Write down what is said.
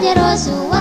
poderoso